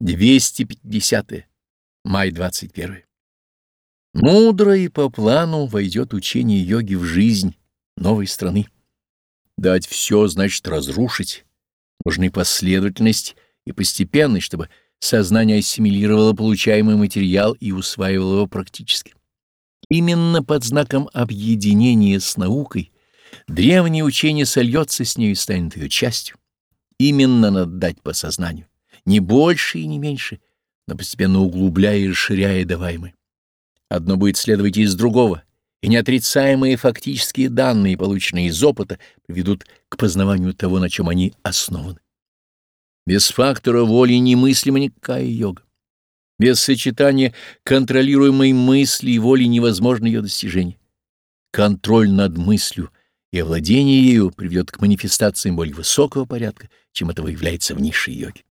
250. -е. Май 21. Мудро и по плану войдет учение йоги в жизнь новой страны. Дать все значит разрушить. Нужны последовательность и постепенность, чтобы сознание ассимилировало получаемый материал и усваивало его практически. Именно под знаком объединения с наукой древнее учение сольется с ней и станет ее частью. Именно надо дать по сознанию, не больше и не меньше, но постепенно углубляя и расширяя даваемое. Одно будет следовать из другого, и неотрицаемые фактические данные, полученные из опыта, приведут к познаванию того, на чем они основаны. Без фактора воли немыслима никакая йога. Без сочетания контролируемой мысли и воли невозможно ее достижение. Контроль над мыслью и овладение ею приведет к манифестациям более высокого порядка, чем это выявляется в низшей йоге.